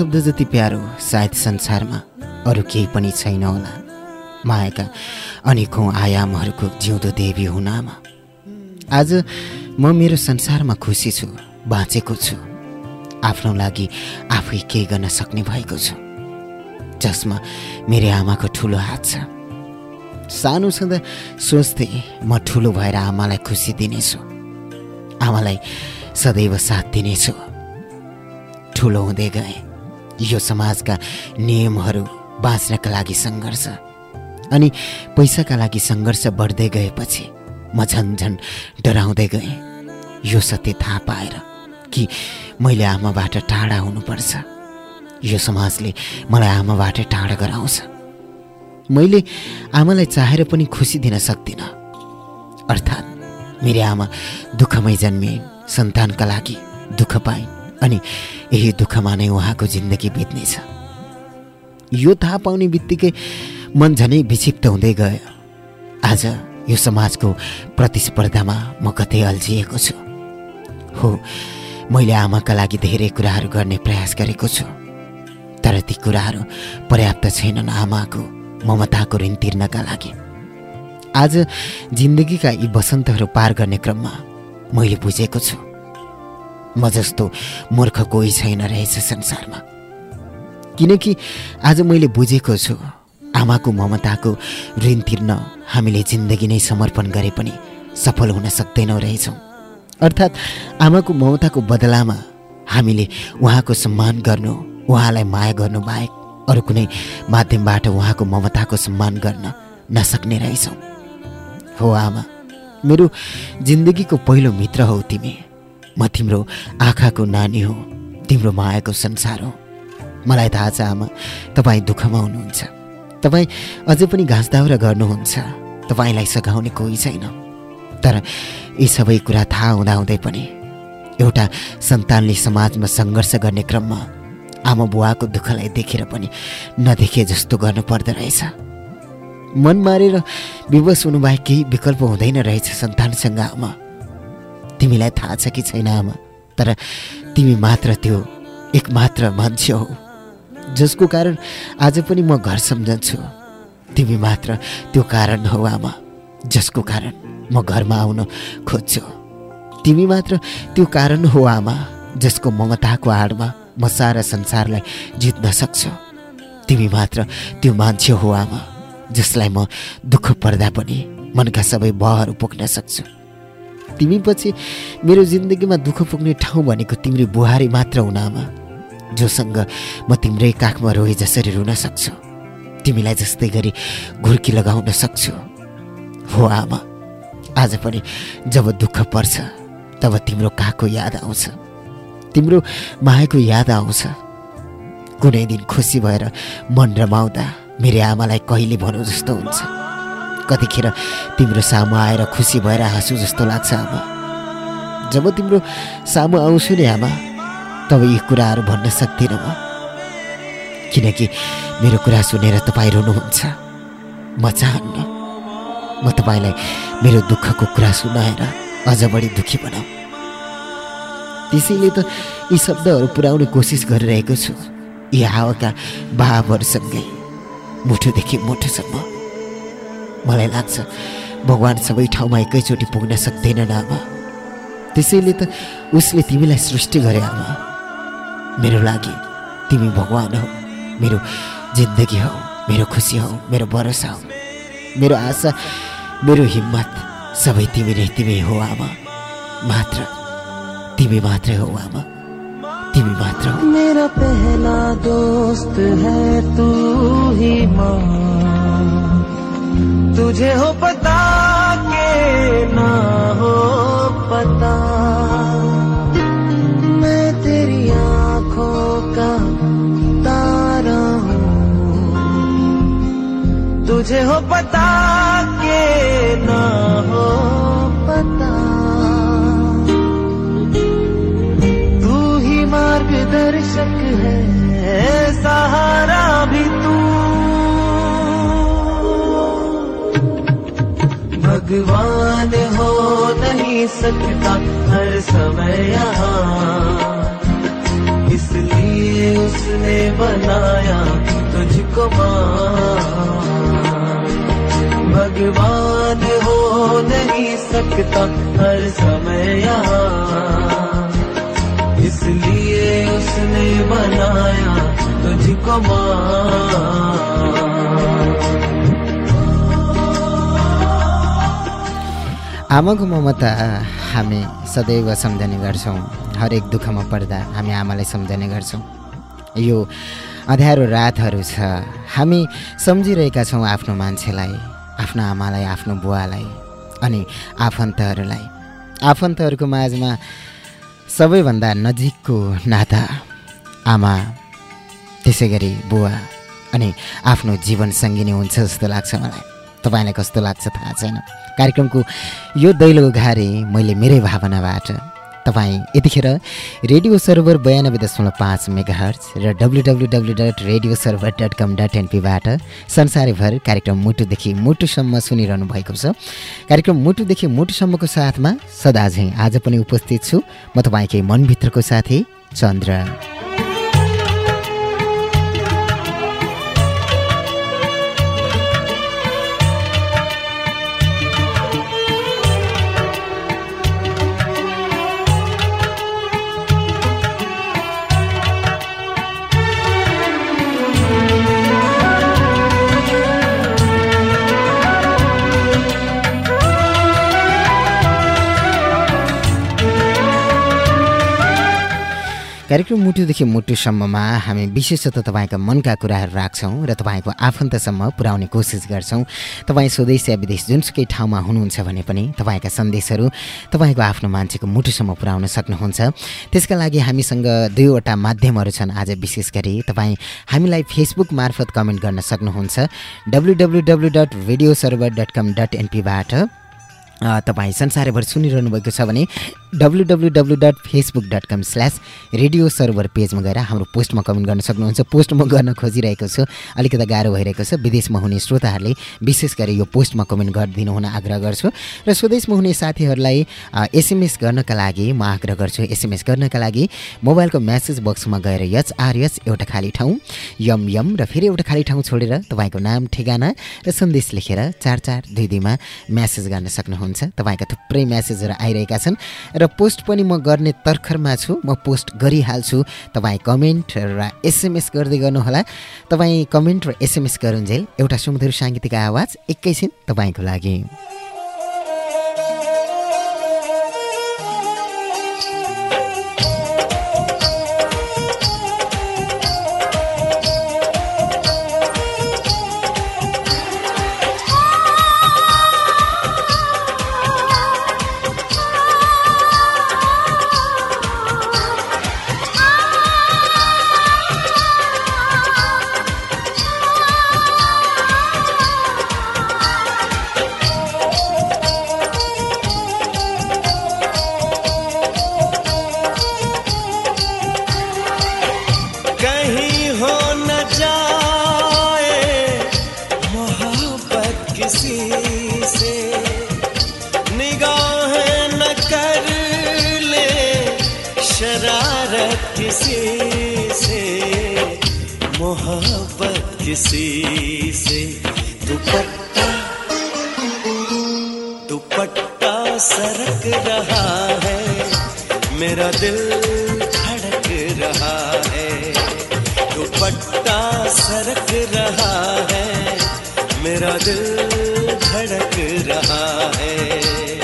शब्द जति प्यारो सायद संसारमा अरू केही पनि छैन होला। मायाका अनेकौँ आयामहरूको जिउँदो देवी हुन आमा। आज म मेरो संसारमा खुसी छु बाँचेको छु। आफ्नो लागि आफै केही गर्न सक्ने भएको छु। जसमा मेरो आमाको ठुलो हात छ। सानो छँदा सोच्थेँ म ठुलो भएर आमालाई खुसी दिनेछु। आमालाई सदैव साथ दिनेछु। ठुलो हुँदै गएँ। यो समाजका नियमहरू बाँच्नका लागि सङ्घर्ष अनि पैसाका लागि सङ्घर्ष बढ्दै गएपछि म झन् झन् डराउँदै गएँ। यो सत्य थाहा पाएर कि मैले आमाबाट टाढा हुनुपर्छ। यो समाजले मलाई आमाबाट टाढा गराउँछ। मैले आमालाई चाहेर पनि खुसी दिन सक्दिनँ। अर्थात् मेरो आमा दुःखमै जन्मिए सन्तानका लागि दुःख पाइन् अनि यही दुःखमा नै उहाँको जिन्दगी बित्नेछ। यो थाहा पाउने बित्तिकै मन झनै विक्षिप्त हुँदै गयो। आज यो समाजको प्रतिस्पर्धामा म कतै अल्झिएको छु। हो मैले आमाका लागि धेरै कुराहरू गर्ने प्रयास गरेको छु। तर ती कुराहरू पर्याप्त छैनन् आमाको ममताको ऋण तिर्नका लागि। आज जिन्दगीका यी वसन्तहरू पार गर्ने क्रममा मैले बुझेको छु। म जस्तो मूर्ख कोही छैन रहेछ संसारमा। किनकि आज मैले बुझेको छु आमाको ममताको ऋण तिर्न हामीले जिन्दगी नै समर्पण गरे पनि सफल हुन सक्दैनौँ रहेछौँ। अर्थात् आमाको ममताको बदलामा हामीले उहाँको सम्मान गर्नु उहाँलाई माया गर्नु बाहेक अरू कुनै माध्यमबाट उहाँको ममताको सम्मान गर्न नसक्ने रहेछौँ। हो आमा मेरो जिन्दगीको पहिलो मित्र हौ तिमी। म तिम्रो आँखाको नानी हो तिम्रो मायाको संसार हो। मलाई थाहा छ आमा तपाईँ दुःखमा हुनुहुन्छ। तपाईँ अझै पनि घाँस दाउरा गर्नुहुन्छ। तपाईँलाई सघाउने कोही छैन। तर यी सबै कुरा थाहा हुँदाहुँदै पनि एउटा सन्तानले समाजमा सङ्घर्ष गर्ने क्रममा आमा बुवाको दुःखलाई देखेर पनि नदेखे जस्तो गर्नु पर्दो रहेछ। मन मारेर विवश हुनुबाहेक केही विकल्प हुँदैन रहेछ सन्तानसँग आमा। तिमीलाई थाहा छ कि छैन आमा? तर तिमी मात्र त्यो एकमात्र मान्छे हो। जसको कारण आज पनि म घर सम्झन्छु। तिमी मात्र त्यो कारण हो आमा। जसको कारण म घरमा आउन खोज्छु। तिमी मात्र त्यो कारण हो आमा जसको ममताको आडमा म सारा संसारलाई जित्न सक्छु। तिमी मात्र त्यो मान्छे हो आमा जसलाई म दुःख पर्दा पनि मनका सबै बहहरू पुग्न सक्छु। तिमी पछि मेरो जिन्दगीमा दुःख पुग्ने ठाउँ भनेको तिम्रो बुहारी मात्र हुन आमा जोसँग म तिम्रै काखमा रोए जसरी रुन सक्छु। तिमीलाई जस्तै गरी घुर्की लगाउन सक्छु। हो आमा आज पनि जब दुःख पर्छ तब तिम्रो काखको याद आउँछ। तिम्रो मायाको याद आउँछ। कुनै दिन खुसी भएर मन रमाउँदा मेरो आमालाई कहिले भनौँ जस्तो हुन्छ। कतिखेर तिम्रो सामु आएर खुसी भएर हाँसु जस्तो लाग्छ आमा। जब तिम्रो सामु आउँछु नि आमा तब यी कुराहरू भन्न सक्दिनँ म। किनकि मेरो कुरा सुनेर तपाईँ रुनुहुन्छ। म चाहन्न म तपाईँलाई मेरो दुःखको कुरा सुनाएर अझ बढी दुःखी बनाऊ। त्यसैले त यी शब्दहरू पुर्याउने कोसिस गरिरहेको छु। यी हावाका भावहरूसँगै मुठोदेखि मुठोसम्म। मलाई लाग्छ भगवान् सबै ठाउँमा एकैचोटि पुग्न सक्दैनन् आमा। त्यसैले त उसले तिमीलाई सृष्टि गरे आमा। मेरो लागि तिमी भगवान् हौ मेरो जिन्दगी हौ मेरो खुसी हौ मेरो भरोसा हौ मेरो आशा मेरो हिम्मत सबै तिमी नै तिमी हो आमा। मात्र तिमी मात्रै हो आमा। तिमी मात्र हो। मेरा पहला दोस्त है तू ही तुझे हो पता के ना हो पता। मैं तेरी आँखों का तारा हूँ। तुझे हो पता के ना हो भगवान हो नहीं सकता हर समय यहाँ। इसलिए उसने बनाया तुझको भगवान हो नहीं सकता हर समय यहाँ। इसलिए उसने बनाया तुझको माँ। आमाको ममता हामी सदैव सम्झने गर्छौँ। हरेक दुःखमा पर्दा हामी आमालाई सम्झने गर्छौँ। यो अँध्यारो रातहरू छ। हामी सम्झिरहेका छौँ आफ्नो मान्छेलाई आफ्नो आमालाई आफ्नो बुवालाई अनि आफन्तहरूलाई। आफन्तहरूको माझमा सबैभन्दा नजिकको नाता आमा त्यसै गरी बुवा अनि आफ्नो जीवन सङ्गिनी हुन्छ जस्तो लाग्छ मलाई। तपाईँलाई कस्तो लाग्छ थाहा छैन? कार्यक्रमको यो दैलो घारे मैले मेरै भावनाबाट तपाईँ यतिखेर रेडियो सर्भर बयानब्बे दशमलव पाँच मेगा हर्च र W W W dot radio server dot com dot एनपीबाट संसारभर कार्यक्रम मुटुदेखि मुटुसम्म सुनिरहनु भएको छ। कार्यक्रम मुटुदेखि मुटुसम्मको साथमा सदा झैँ आज पनि उपस्थित छु। म तपाईँकै मनभित्रको साथी चन्द्र। कार्यक्रम मुटुदेखि मुटुसम्ममा हामी विशेषतः तपाईँका मनका कुराहरू राख्छौँ र तपाईँको आफन्तसम्म पुर्याउने कोसिस गर्छौँ। तपाईँ स्वदेश या विदेश जुनसुकै ठाउँमा हुनुहुन्छ भने पनि तपाईँका सन्देशहरू तपाईँको आफ्नो मान्छेको मुटुसम्म पुर्याउन सक्नुहुन्छ। त्यसका लागि हामीसँग दुईवटा माध्यमहरू छन्। आज विशेष गरी तपाईँ हामीलाई फेसबुक मार्फत कमेन्ट गर्न सक्नुहुन्छ। डब्लु डट रेडियो तपाईँ संसारभर सुनिरहनु भएको छ भने W W W dot facebook dot com slash radio server पेजमा गएर हाम्रो पोस्टमा कमेन्ट गर्न सक्नुहुन्छ। पोस्ट म गर्न खोजिरहेको छु। अलिकति गाह्रो भइरहेको छ। विदेशमा हुने श्रोताहरूले विशेष गरी यो पोस्टमा कमेन्ट गरिदिनु हुन आग्रह गर्छु। र स्वदेशमा हुने साथीहरूलाई एसएमएस गर्नका लागि म आग्रह गर्छु। एसएमएस गर्नका लागि मोबाइलको म्यासेज बक्समा गएर यच आर यच एउटा खाली ठाउँ यम यम र फेरि एउटा खाली ठाउँ छोडेर तपाईँको नाम ठेगाना र सन्देश लेखेर चार चार दुई दुईमा म्यासेज गर्न सक्नुहुन्छ। तपाईँका थुप्रै म्यासेजहरू आइरहेका छन्। र पोस्ट पनि म गर्ने तर्खरमा छु म पोस्ट गरिहाल्छु। तपाईँ कमेन्ट र एसएमएस गर्दै गर्नुहोला। तपाईँ कमेन्ट र एसएमएस गरुन्जेल एउटा सुमधुर साङ्गीतिक आवाज एकैछिन तपाईँको लागि। किसी से दुपट्टा दुपट्टा सरक रहा है, मेरा दिल धड़क रहा है, दुपट्टा सरक रहा है, मेरा दिल धड़क रहा है।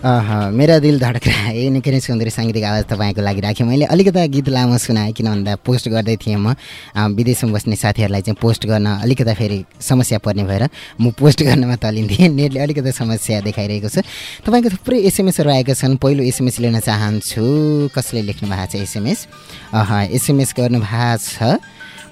मेरा दिल धड्का ए निकै नै सुन्दर साङ्गीतिक आवाज तपाईँको लागि राखेँ। मैले अलिकता गीत लामो सुनाएँ किन भन्दा पोस्ट गर्दै थिएँ म। विदेशमा बस्ने साथीहरूलाई चाहिँ पोस्ट गर्न अलिकता फेरि समस्या पर्ने भएर म पोस्ट गर्नमा तलिन्थेँ। नेटले अलिकति समस्या देखाइरहेको छ। तपाईँको थुप्रै एसएमएसहरू आएका छन्। पहिलो एसएमएस लिन चाहन्छु। कसले लेख्नु भएको छ एसएमएस? एसएमएस गर्नुभएको छ।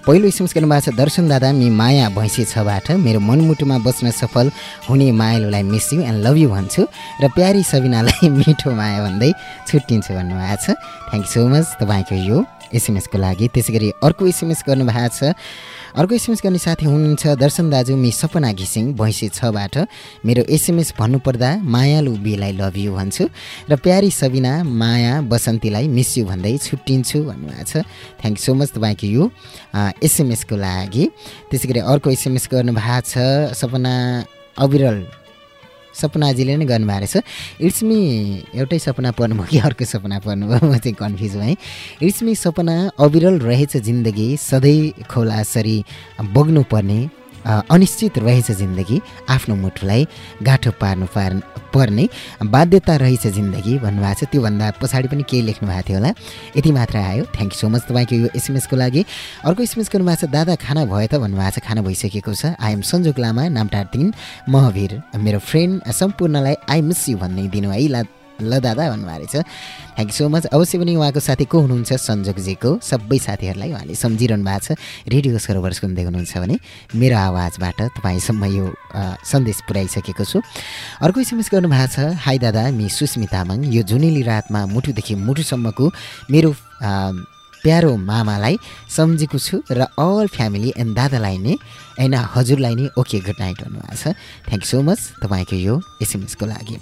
पहिलो एसएमएस गर्नुभएको छ दर्शन दादा मि माया भैँसी छबाट। मेरो मनमुटुमा बस्न सफल हुने मायालुलाई miss you and love you भन्छु। र प्यारी सबिनालाई मिठो माया भन्दै छुट्टिन्छु भन्नुभएको छ। थ्याङ्क यू सो मच तपाईँको यो एसएमएसको लागि। त्यसै गरी अर्को एसएमएस गर्नुभएको छ। अर्को एसएमएस गर्ने साथी हुनुहुन्छ दर्शन दाजु मि सपना घिसिङ भैँसी छबाट। मेरो एसएमएस भन्नुपर्दा मायालु बीलाई लभ यु भन्छु। र प्यारी सबिना माया बसन्तीलाई मिस यु भन्दै छुट्टिन्छु भन्नुभएको छ। थ्याङ्क यू सो मच तपाईँको यो एसएमएसको लागि। त्यसै गरी अर्को एसएमएस गर्नुभएको छ सपना अविरल। सपनाजीले नै गर्नुभएको रहेछ। इट्स मी एउटै सपना पर्नुभयो कि अर्को सपना पर्नुभयो म चाहिँ कन्फ्युज भएँ। इट्स मी सपना अविरल रहेछ जिन्दगी सधैँ खोलासरी बग्नुपर्ने अनिश्चित रहेछ जिन्दगी। आफ्नो मुठुलाई गाँठो पार्नु पार पर्ने बाध्यता रहेछ जिन्दगी भन्नुभएको छ। त्योभन्दा पछाडि पनि केही लेख्नु भएको थियो होला। यति मात्र आयो। थ्याङ्क यू सो मच तपाईँको यो एसएमएसको लागि। अर्को एसएमएस गर्नुभएको छ दादा खाना भयो त? भन्नुभएको छ। खाना भइसकेको छ। आइएम सन्जोग लामा नामटार तिन। महावीर मेरो फ्रेन्ड सम्पूर्णलाई आई मिस यु भन्ने दिनु है। ला ल दादा भन्नुभएको रहेछ थ्याङ्क सो मच अवश्य पनि उहाँको साथी को हुनुहुन्छ? सन्जोगजीको सबै साथीहरूलाई उहाँले सम्झिरहनु भएको छ। रेडियो सरोवर सुन्दै हुनुहुन्छ भने मेरो आवाजबाट तपाईँसम्म यो सन्देश पुर्याइसकेको छु। अर्को एसएमएस गर्नुभएको छ। हाई दादा मि सुस्मी तामाङ यो जुनेली रातमा मुटुदेखि मुटुसम्मको मेरो प्यारो मामालाई सम्झेको छु र अल फ्यामिली एन्ड दादालाई नै। एन्ड हजुरलाई नै ओके गुड नाइट भन्नुभएको छ। थ्याङ्क यू सो मच तपाईँको यो एसएमएसको लागि।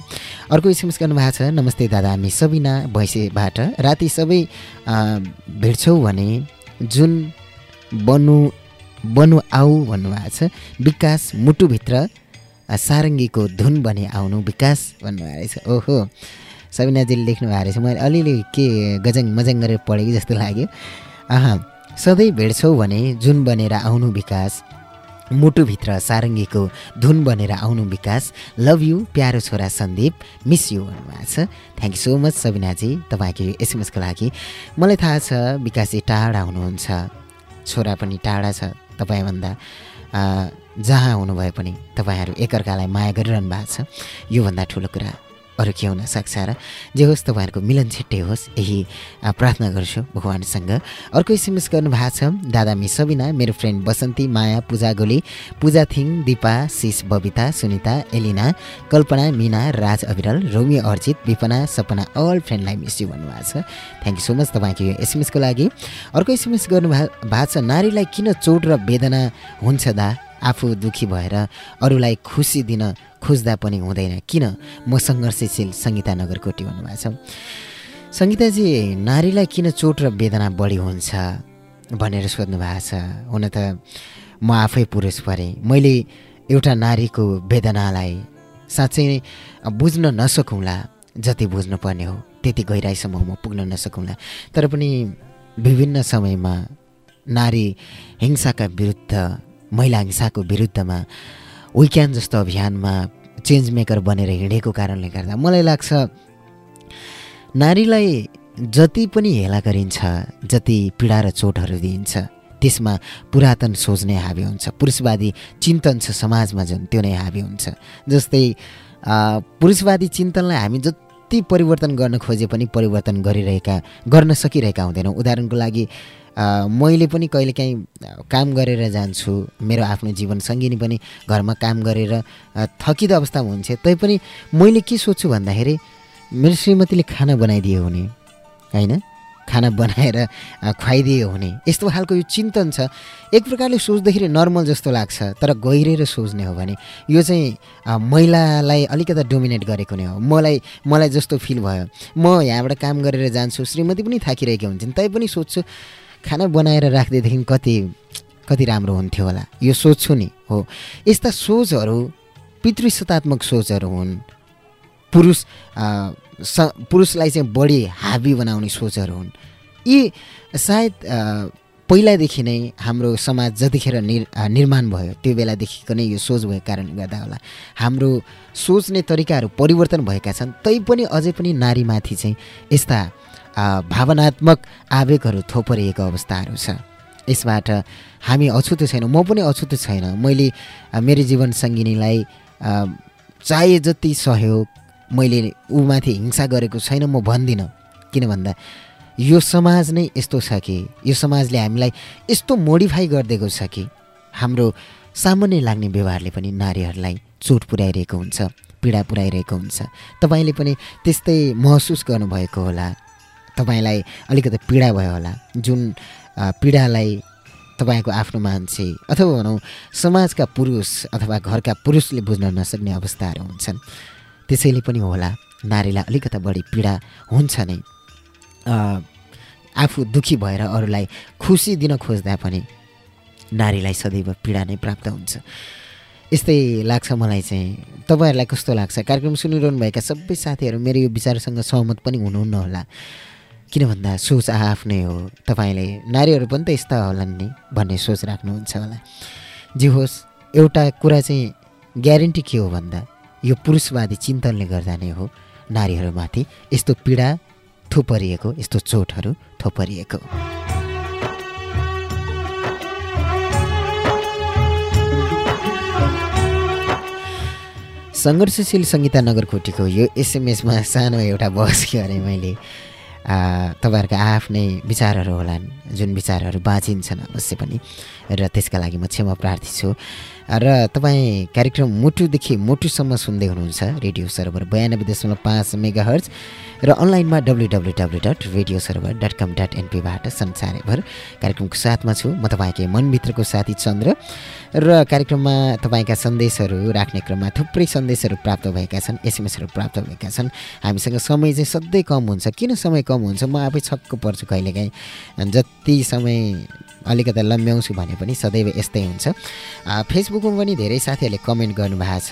अर्को एसएमएस गर्नुभएको छ नमस्ते दादा हामी सबिना भैँसेबाट राति सबै भेट्छौँ भने जुन बनु बनु आऊ भन्नुभएको छ विकास मुटुभित्र सारङ्गीको धुन बने आउनु विकास भन्नुभएको रहेछ। ओहो। सबिनाजीले लेख्नु भएको रहेछ। मैले अलिअलि के गजङ मजङ गरेर पढेँ जस्तो लाग्यो। आहा सधैँ भेट्छौ भने जुन बनेर आउनु विकास मुटुभित्र सारङ्गीको धुन बनेर आउनु विकास लभ यु प्यारो छोरा सन्दीप मिस यु भन्नुभएको छ। थ्याङ्क यू सो मच सबिनाजी तपाईँको एसएमएसको लागि। मलाई थाहा छ विकासजी टाढा हुनुहुन्छ। छोरा पनि टाढा छ तपाईँभन्दा। जहाँ हुनुभए पनि तपाईँहरू एकअर्कालाई माया गरिरहनु भएको छ। योभन्दा ठुलो कुरा अरू के हुन सक्छ र जे होस् तपाईँहरूको मिलन छिट्टै होस् यही प्रार्थना गर्छु भगवान्सँग। अर्को एसएमएस गर्नुभएको छ दादा मि सबिना मेरो फ्रेन्ड बसन्ती माया पूजा गोली पूजा थिङ दिपा शिष बबिता सुनिता एलिना कल्पना मिना राज अविरल रोमी अर्जित विपना सपना अल फ्रेन्डलाई मिस यु भन्नुभएको छ। थ्याङ्क यू सो मच तपाईँको यो एसएमएसको लागि। अर्को एसएमएस गर्नुभएको भएको छ नारीलाई किन चोट र वेदना हुन्छ दा? आफू दुखी भएर अरूलाई खुसी दिन खोज्दा पनि हुँदैन। किन? म सङ्घर्षशील सङ्गीता नगरकोटी भन्नुभएको छ। सङ्गीताजी नारीलाई किन चोट र वेदना बढी हुन्छ भनेर सोध्नु भएको छ। हुन त म आफै पुरुष परेँ। मैले एउटा नारीको वेदनालाई साँच्चै नै बुझ्न नसकौँला जति बुझ्नुपर्ने हो त्यति गहिराइसम्म म पुग्न नसकौँला। तर पनि विभिन्न समयमा नारी हिंसाका विरुद्ध महिला हिंसाको विरुद्धमा विक्यान जस्तो अभियानमा चेन्ज मेकर बनेर हिँडेको कारणले गर्दा मलाई लाग्छ नारीलाई जति पनि हेला गरिन्छ जति पीडा र चोटहरू दिइन्छ त्यसमा पुरातन सोच नै हाबी हुन्छ। पुरुषवादी चिन्तन छ समाजमा जुन त्यो नै हाबी हुन्छ। जस्तै पुरुषवादी चिन्तनलाई हामी जति परिवर्तन गर्न खोजे पनि परिवर्तन गरिरहेका गर्न सकिरहेका हुँदैनौँ। उदाहरणको लागि मैले पनि कहिलेकाहीँ काम गरेर जान्छु मेरो आफ्नो जीवन सङ्गिनी पनि घरमा काम गरेर थकित अवस्थामा हुन्छ तैपनि मैले के सोध्छु भन्दाखेरि मेरो श्रीमतीले खाना बनाइदियो हुने होइन? खाना बनाएर खुवाइदियो हुने यस्तो खालको यो चिन्तन छ। एक प्रकारले सोच्दाखेरि नर्मल जस्तो लाग्छ तर गहिरेर सोच्ने हो भने यो चाहिँ महिलालाई अलिकता डोमिनेट गरेको नै हो। मलाई मलाई जस्तो फिल भयो। म यहाँबाट काम गरेर जान्छु श्रीमती पनि थाकिरहेको हुन्छन् तैपनि सोध्छु खाना बनाएर राखिदिएदेखि कति कति राम्रो हुन्थ्यो होला? यो सोच्छु नि। हो। यस्ता सोचहरू पितृसत्तात्मक सोचहरू हुन्। पुरुष स पुरुषलाई चाहिँ बढी हाबी बनाउने सोचहरू हुन्। यी सायद पहिलादेखि नै हाम्रो समाज जतिखेर निर निर्माण भयो त्यो बेलादेखिको नै यो सोच भएको कारणले गर्दा होला। हाम्रो सोच्ने तरिकाहरू परिवर्तन भएका छन्। तैपनि अझै पनि नारीमाथि चाहिँ यस्ता भावनात्मक आवेगहरू थोपरिएको अवस्थाहरू छ। यसबाट हामी अछुतो छैनौँ म पनि अछुतो छैन। मैले मेरो जीवन सङ्गिनीलाई चाहे जति सहयोग मैले ऊमाथि हिंसा गरेको छैन म भन्दिनँ। किन भन्दा यो समाज नै यस्तो छ कि यो समाजले हामीलाई यस्तो मोडिफाई गरिदिएको छ कि हाम्रो सामान्य लाग्ने व्यवहारले पनि नारीहरूलाई चोट पुर्याइरहेको हुन्छ पीडा पुर्याइरहेको हुन्छ। तपाईँले पनि त्यस्तै महसुस गर्नुभएको होला। तपाईँलाई अलिकति पीडा भयो होला। जुन पीडालाई तपाईँको आफ्नो मान्छे अथवा भनौँ समाजका पुरुष अथवा घरका पुरुषले बुझ्न नसक्ने अवस्थाहरू हुन्छन्। त्यसैले पनि होला नारीलाई अलिकता बढी पीडा हुन्छ नै। आफू दुखी भएर अरूलाई खुसी दिन खोज्दा पनि नारीलाई सदैव पीडा नै प्राप्त हुन्छ। यस्तै लाग्छ मलाई चाहिँ तपाईँहरूलाई कस्तो लाग्छ? कार्यक्रम सुनिरहनुभएका सबै साथीहरू मेरो यो विचारसँग सहमत पनि हुनुहुन्न होला। किन भन्दा सोच आफ्नै हो। तपाईँले नारीहरू पनि त यस्ता होलान् नि भन्ने सोच राख्नुहुन्छ होला। जे होस् एउटा कुरा चाहिँ ग्यारेन्टी के हो भन्दा यो पुरुषवादी चिन्तनले गर्दा नै हो नारीहरूमाथि यस्तो पीडा थुपरिएको यस्तो चोटहरू थोपरिएको। सङ्घर्षशील सङ्गीता नगरकोटीको यो एसएमएसमा सानो एउटा बस के अरे मैले। तपाईँहरूको आफ्नै विचारहरू होलान् जुन विचारहरू बाँचिन्छन् अवश्य पनि र त्यसका लागि म क्षमा प्रार्थी छु। र तपाईँ कार्यक्रम मुटुदेखि मुटुसम्म सुन्दै हुनुहुन्छ रेडियो सर्भर बयानब्बे दशमलव पाँच मेगा हर्ज र अनलाइनमा W W W dot radio server dot com dot एनपीबाट संसारभर कार्यक्रमको साथमा छु। म तपाईँकै मनभित्रको साथी चन्द्र र कार्यक्रममा तपाईँका सन्देशहरू राख्ने क्रममा थुप्रै सन्देशहरू प्राप्त भएका छन् एसएमएसहरू प्राप्त भएका छन्। हामीसँग समय चाहिँ सधैँ कम हुन्छ। किन समय कम हुन्छ? म आफै छक्क पर्छु कहिलेकाहीँ। जति समय अलिकता लम्ब्याउँछु भने पनि सदैव यस्तै हुन्छ। फेसबुकमा पनि धेरै साथीहरूले कमेन्ट गर्नुभएको छ।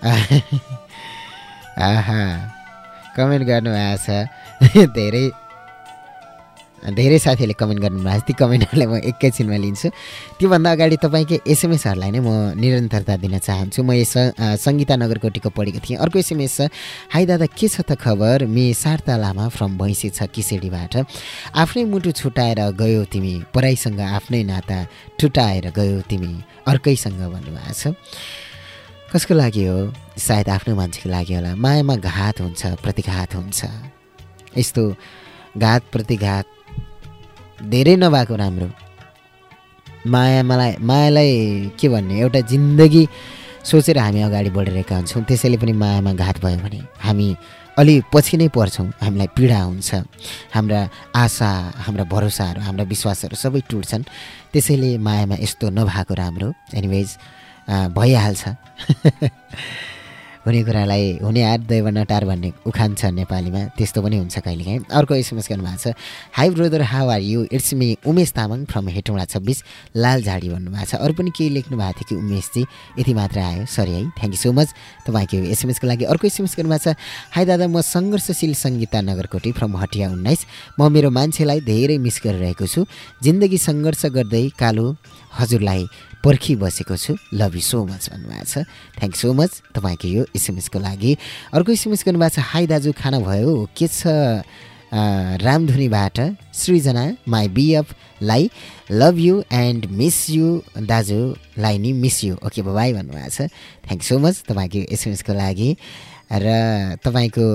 आहा कमेन्ट गर्नुभएको छ। धेरै धेरै साथीहरूले कमेन्ट गर्नुभएको छ। ती कमेन्टहरूलाई म एकैछिनमा लिन्छु। त्योभन्दा अगाडि तपाईँकै एसएमएसहरूलाई नै म निरन्तरता दिन चाहन्छु। म यस सङ्गीता नगरकोटीको पढेको थिएँ। अर्को एसएमएस छ हाई दादा के छ त खबर? मे सार्ता लामा फ्रम भैँसी छ किसेडीबाट। आफ्नै मुटु छुटाएर गयो तिमी। पराईसँग आफ्नै नाता टुटाएर गयो तिमी। अर्कैसँग भन्नुभएको छ। कसको लागि हो? सायद आफ्नो मान्छेको लागि होला। मायामा घात हुन्छ प्रतिघात हुन्छ। यस्तो घात प्रतिघात धेरै नभएको राम्रो। माया मलाई मायालाई के भन्ने एउटा जिन्दगी सोचेर हामी अगाडि बढिरहेका हुन्छौँ त्यसैले पनि मायामा घात भयो भने हामी अलि पछि नै पर्छौँ हामीलाई पीडा हुन्छ। हाम्रा आशा हाम्रा भरोसाहरू हाम्रा विश्वासहरू सबै टुट्छन्। त्यसैले मायामा यस्तो नभएको राम्रो। एनिवेज भइहाल्छ। हुने कुरालाई हुने हात दैव नटार भन्ने उखान छ नेपालीमा। त्यस्तो पनि हुन्छ कहिलेकाहीँ। अर्को एसएमएस गर्नुभएको छ hi brother how are you it's me Umesh Tamang from Hetauda छब्बिस लाल झाडी भन्नुभएको छ। अरू पनि केही लेख्नु भएको थियो कि उमेशजी? यति मात्र आयो। सरी है थ्याङ्क यू सो मच तपाईँको एसएमएसको लागि अर्को एसएमएस गर्नुभएको छ हाई दादा म सङ्घर्षशील सङ्गीता नगरकोटी फ्रम हटिया उन्नाइस। म मेरो मान्छेलाई धेरै मिस गरिरहेको छु। जिन्दगी सङ्घर्ष गर्दै कालो हजुरलाई पर्खिबसेको छु। लभ यु सो मच भन्नुभएको छ। थ्याङ्क सो मच तपाईँको यो एसएमएसको लागि। अर्को एसएमएस गर्नुभएको छ हाई दाजु खाना भयो? के छ? रामधुनीबाट Srijana my बिएफलाई love you and miss you दाजुलाई नि मिस यु ओके बाई भन्नुभएको छ। थ्याङ्क सो मच तपाईँको एसएमएसको लागि। र तपाईँको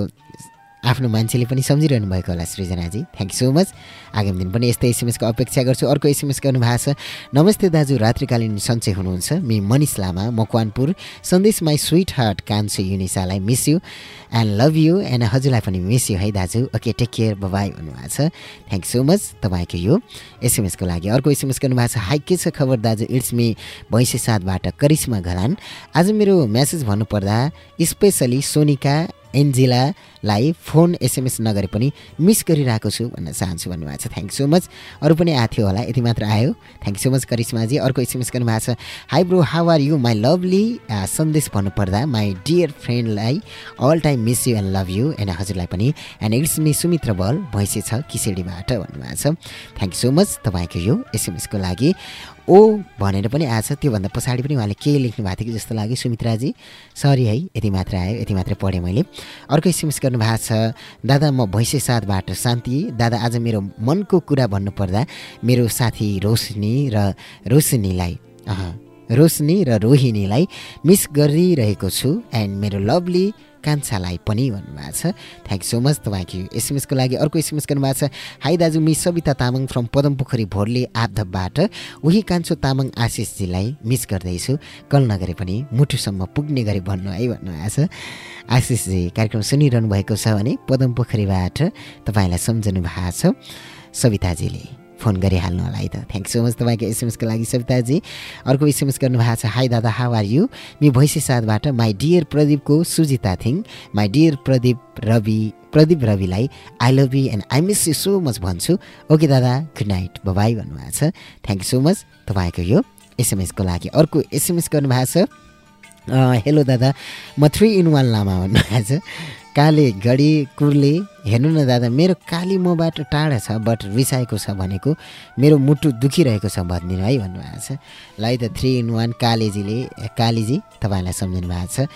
आफ्नो मान्छेले पनि सम्झिरहनु भएको होला सृजनाजी। थ्याङ्क यू सो मच आगामी दिन पनि यस्तै एसएमएसको अपेक्षा गर्छु। अर्को एसएमएस गर्नुभएको छ नमस्ते दाजु रात्रिकालीन सन्चै हुनुहुन्छ। मि मनिष लामा मकवानपुर सन्देश माई स्विट हार्ट कान्छु युनिसालाई miss you and love you and हजुरलाई पनि मिस यु है दाजु। ओके टेक केयर बबाई भन्नुभएको छ। थ्याङ्क सो मच तपाईँको यो एसएमएसको लागि। अर्को एसएमएस गर्नुभएको छ हाई के छ खबर दाजु? इट्स मी भैँसे साथबाट करिश्मा घलान आज मेरो म्यासेज भन्नुपर्दा स्पेसली सोनिका एन्जिलालाई फोन एसएमएस नगरे पनि मिस गरिरहेको छु भन्न चाहन्छु भन्नुभएको छ। थ्याङ्क सो मच अरू पनि आएको थियो होला यति मात्र आयो। थ्याङ्क सो मच करिश्माजी। अर्को एसएमएस गर्नुभएको छ। Hi bro how are you my lovely सन्देश भन्नुपर्दा my dear फ्रेन्डलाई all time miss you and love you and हजुरलाई पनि and it's me Sumitra Bal Bhainse छ किसेडीबाट भन्नुभएको छ। थ्याङ्क सो मच तपाईँको यो एसएमएसको लागि। ओ भनेर पनि आएको छ। त्योभन्दा पछाडि पनि उहाँले के लेख्नु भएको थियो कि जस्तो लाग्यो। सुमित्राजी सरी है यति मात्र आयो यति मात्र पढेँ मैले। अर्को एसएमएस गर्नुभएको छ। दादा म भैँसे साथबाट शान्ति। दादा आज मेरो मनको कुरा भन्नुपर्दा मेरो साथी रोशनी र रोशनीलाई रोशनी र रोहिणीलाई मिस गरिरहेको छु। एन्ड मेरो लभली कान्छालाई पनि भन्नुभएको छ। थ्याङ्क सो मच तपाईँको एसएमएसको लागि अर्को एसएमएस गर्नुभएको छ। हाई दाजु मिस सविता तामाङ फ्रम पदमपोखरी भोरले आधबाट उही कान्छो तामाङ आशिषजीलाई मिस गर्दैछु। कल नगरे पनि मुटुसम्म पुग्ने गरी भन्नु है भन्नुभएको छ। आशिषजी कार्यक्रम सुनिरहनु भएको छ भने पदमपोखरीबाट तपाईँलाई सम्झनु भएको छ। सविताजीले फोन गरिहाल्नु होला है त। थ्याङ्क सो मच तपाईँको एसएमएसको लागि सविताजी अर्को एसएमएस गर्नुभएको छ हाई दादा how are you me Bhainse साथबाट my dear प्रदीपको Sujita Thing. My dear Pradeep Rabi Pradeep रविलाई I love you and I miss you so much भन्छु। ओके दादा गुड नाइट बबाई भन्नुभएको छ। थ्याङ्क यू सो मच तपाईँको यो एसएमएसको लागि। अर्को एसएमएस गर्नुभएको छ हेलो दादा म थ्री इन वान लामा भन्नुभएको छ। काले घडी कुर्ले हेर्नु न दादा मेरो काली मबाट टाढा छ बट रिसाएको छ भनेको मेरो मुटु दुखिरहेको छ भनिदिनु है भन्नुभएको छ। ल है त थ्री इन वान कालेजीले कालीजी तपाईँलाई सम्झिनु भएको छ।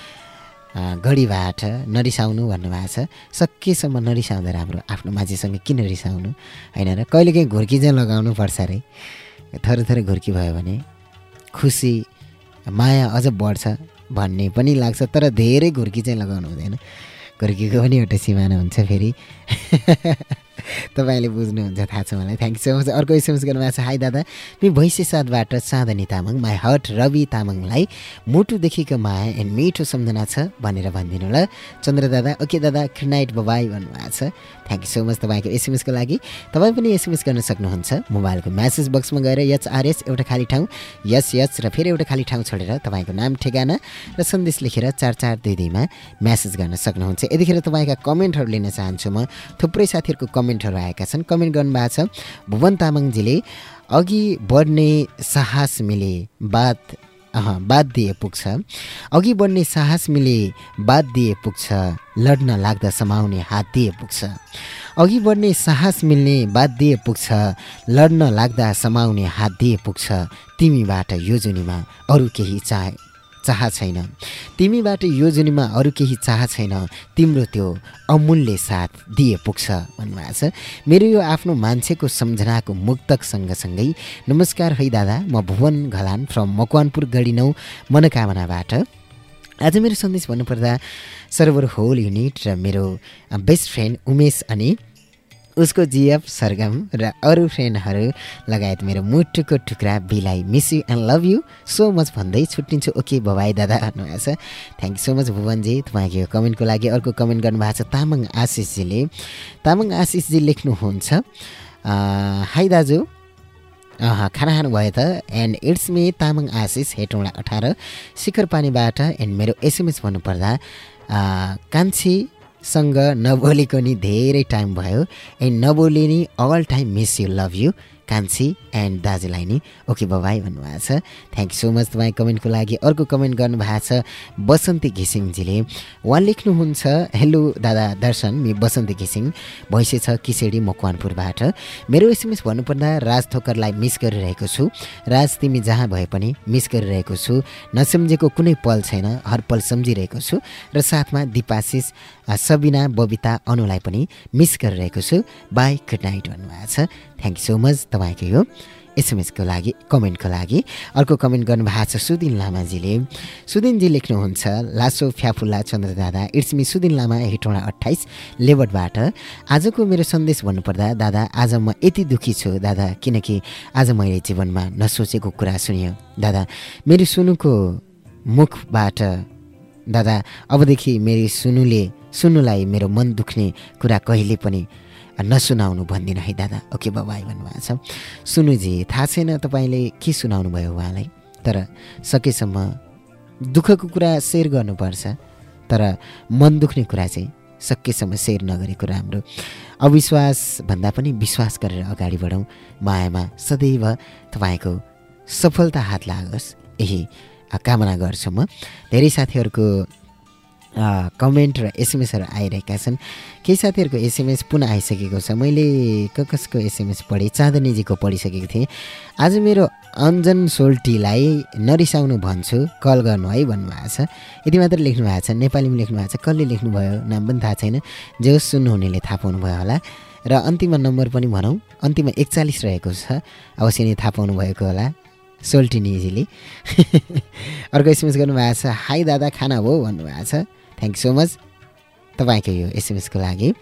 घडीबाट नरिसाउनु भन्नुभएको छ। सकेसम्म नरिसाउँदा राम्रो आफ्नो मान्छेसँग किन रिसाउनु? होइन र कहिलेकाहीँ घुर्की चाहिँ लगाउनु पर्छ अरे थोरै थोरै घुर्की भयो भने खुसी माया अझ बढ्छ भन्ने पनि लाग्छ तर धेरै घुर्की चाहिँ लगाउनु हुँदैन। घुर्कीको पनि एउटा सिमाना हुन्छ फेरि। तपाईँले बुझ्नुहुन्छ थाहा छ मलाई। थ्याङ्क सो मच अर्को एसएमएस गर्नुभएको छ हाई दादा। मि भैँसे साथबाट चाँदनी तामाङ माई हर्ट रवि तामाङलाई मुटुदेखिको माया एन्ड मिठो सम्झना छ भनेर भनिदिनु ल। चन्द्र दादा ओके दादा गुड नाइट बबाई भन्नुभएको छ। थ्याङ्क यू सो मच तपाईँको एसएमएसको लागि। तपाईँ पनि एसएमएस गर्न सक्नुहुन्छ। मोबाइलको म्यासेज बक्समा गएर एचआरएस एउटा खाली ठाउँ यस यस र फेरि एउटा खाली ठाउँ छोडेर तपाईँको नाम ठेगाना र सन्देश लेखेर चार चार दुई दुईमा म्यासेज गर्न सक्नुहुन्छ। यतिखेर तपाईँका कमेन्टहरू लिन चाहन्छु म। थुप्रै साथीहरूको कमेन्टहरू आएका छन्। कमेन्ट गर्नुभएको छ भुवन तामाङजीले अघि बढ्ने साहस मिले बात बात दिए पुग्छ। अघि बढ्ने साहस मिले बात दिए पुग्छ। लड्न लाग्दा समाउने हात दिए पुग्छ। अघि बढ्ने साहस मिल्ने बात दिए पुग्छ। लड्न लाग्दा समाउने हात दिए पुग्छ। तिमीबाट यो जुनीमा अरू केही चाह चाह छैन। तिमीबाट यो जुनीमा अरू केही चाह छैन। तिम्रो त्यो अमूल्य साथ दिए पुग्छ भन्नुभएको छ। मेरो यो आफ्नो मान्छेको सम्झनाको मुक्तक सँगसँगै नमस्कार है दादा म भुवन घलान फ्रम मकवानपुर गढी नौ मनोकामनाबाट। आज मेरो सन्देश भन्नुपर्दा सर्भर होल युनिट र मेरो बेस्ट फ्रेन्ड उमेश अनि उसको जिएफ सरगम र अरू फ्रेन्डहरू लगायत मेरो मुटुको टुक्रा बिलाई miss you and love you so much भन्दै छुट्टिन्छु। ओके बबाई दादा। भन्नुभएको छ। Thank you so much Bhuvanji. तपाईँको यो कमेन्टको लागि अर्को कमेन्ट गर्नुभएको छ तामाङ आशिषजीले। तामाङ आशिषजी लेख्नुहुन्छ हाई दाजु। खाना खानुभयो त। And it's me Tamang Ashish Hetauda अठार शिखर पानीबाट एन्ड मेरो एसएमएस भन्नुपर्दा अ, कान्छीसँग नबोलेको नि धेरै टाइम भयो। एन्ड नबोले नि all time miss you love you कान्छी एन्ड दाजुलाई नि। ओके बबाई भन्नुभएको छ। थ्याङ्क यू सो मच तपाईँ कमेन्टको लागि अर्को कमेन्ट गर्नुभएको छ। बसन्ती घिसिङजीले उहाँ लेख्नुहुन्छ हेलो दादा दर्शन मि बसन्ती घिसिङ। भैँसे छ किसेडी मकवानपुरबाट। मेरो एसएमएस भन्नुपर्दा राज थोकरलाई मिस गरिरहेको छु। राज तिमी जहाँ भए पनि मिस गरिरहेको छु। नसम्झेको कुनै पल छैन हर पल सम्झिरहेको छु। र साथमा दिपाशिष सबिना बबिता अनुलाई पनि मिस गरिरहेको छु. बाई गुड नाइट भन्नुभएको छ. थ्याङ्क यू सो मच तपाईँको यो एसएमएसको लागि कमेन्टको लागि अर्को कमेन्ट गर्नुभएको छ सुदिन लामाजीले। सुदिनजी लेख्नुहुन्छ लासो फ्याफुल्ला चन्द्र दादा इट्स मी सुदिन लामा हेटौँडा अट्ठाइस लेबटबाट आजको मेरो सन्देश भन्नुपर्दा दादा आज म यति दुःखी छु दादा किनकि आज मैले जीवनमा नसोचेको कुरा सुनियो। दादा मेरो सुनुको मुखबाट दादा अबदेखि मेरो सुनुले सुन्नुलाई मेरो मन दुख्ने कुरा कहिले पनि नसुनाउनु भन्दिनँ है दादा। ओके बाबाई भन्नुभएको छ। सुनुजी थाहा छैन तपाईँले के सुनाउनु भयो उहाँलाई तर सकेसम्म दुःखको कुरा सेयर गर्नुपर्छ तर मन दुख्ने कुरा चाहिँ सकेसम्म सेयर नगरेको राम्रो। अविश्वास भन्दा पनि विश्वास गरेर अगाडि बढौँ। मायामा सदैव तपाईँको सफलता हात लागोस्। यही कामना गर्छु म। धेरै साथीहरूको कमेन्ट र एसएमएसहरू आइरहेका छन्। केही साथीहरूको एसएमएस पुनः आइसकेको छ। मैले क कसको एसएमएस पढेँ चाँदनीजीको पढिसकेको थिएँ। आज मेरो अञ्जन सोल्टीलाई नरिसाउनु भन्छु कल गर्नु है भन्नुभएको छ। यति मात्र लेख्नु भएको छ। नेपालीमा लेख्नु भएको छ। कसले लेख्नुभयो नाम पनि थाहा छैन। जे होस् सुन्नुहुनेले थाहा पाउनुभयो होला। र अन्तिममा नम्बर पनि भनौँ अन्तिममा एकचालिस रहेको छ। अवश्य नै थाहा पाउनु भएको होला सोल्टिनीजीले। अर्को एसएमएस गर्नुभएको छ। हाई दादा खाना हो भन्नुभएको छ। थ्याङ्क यू सो मच तपाईँको यो एसएमएसको लागि।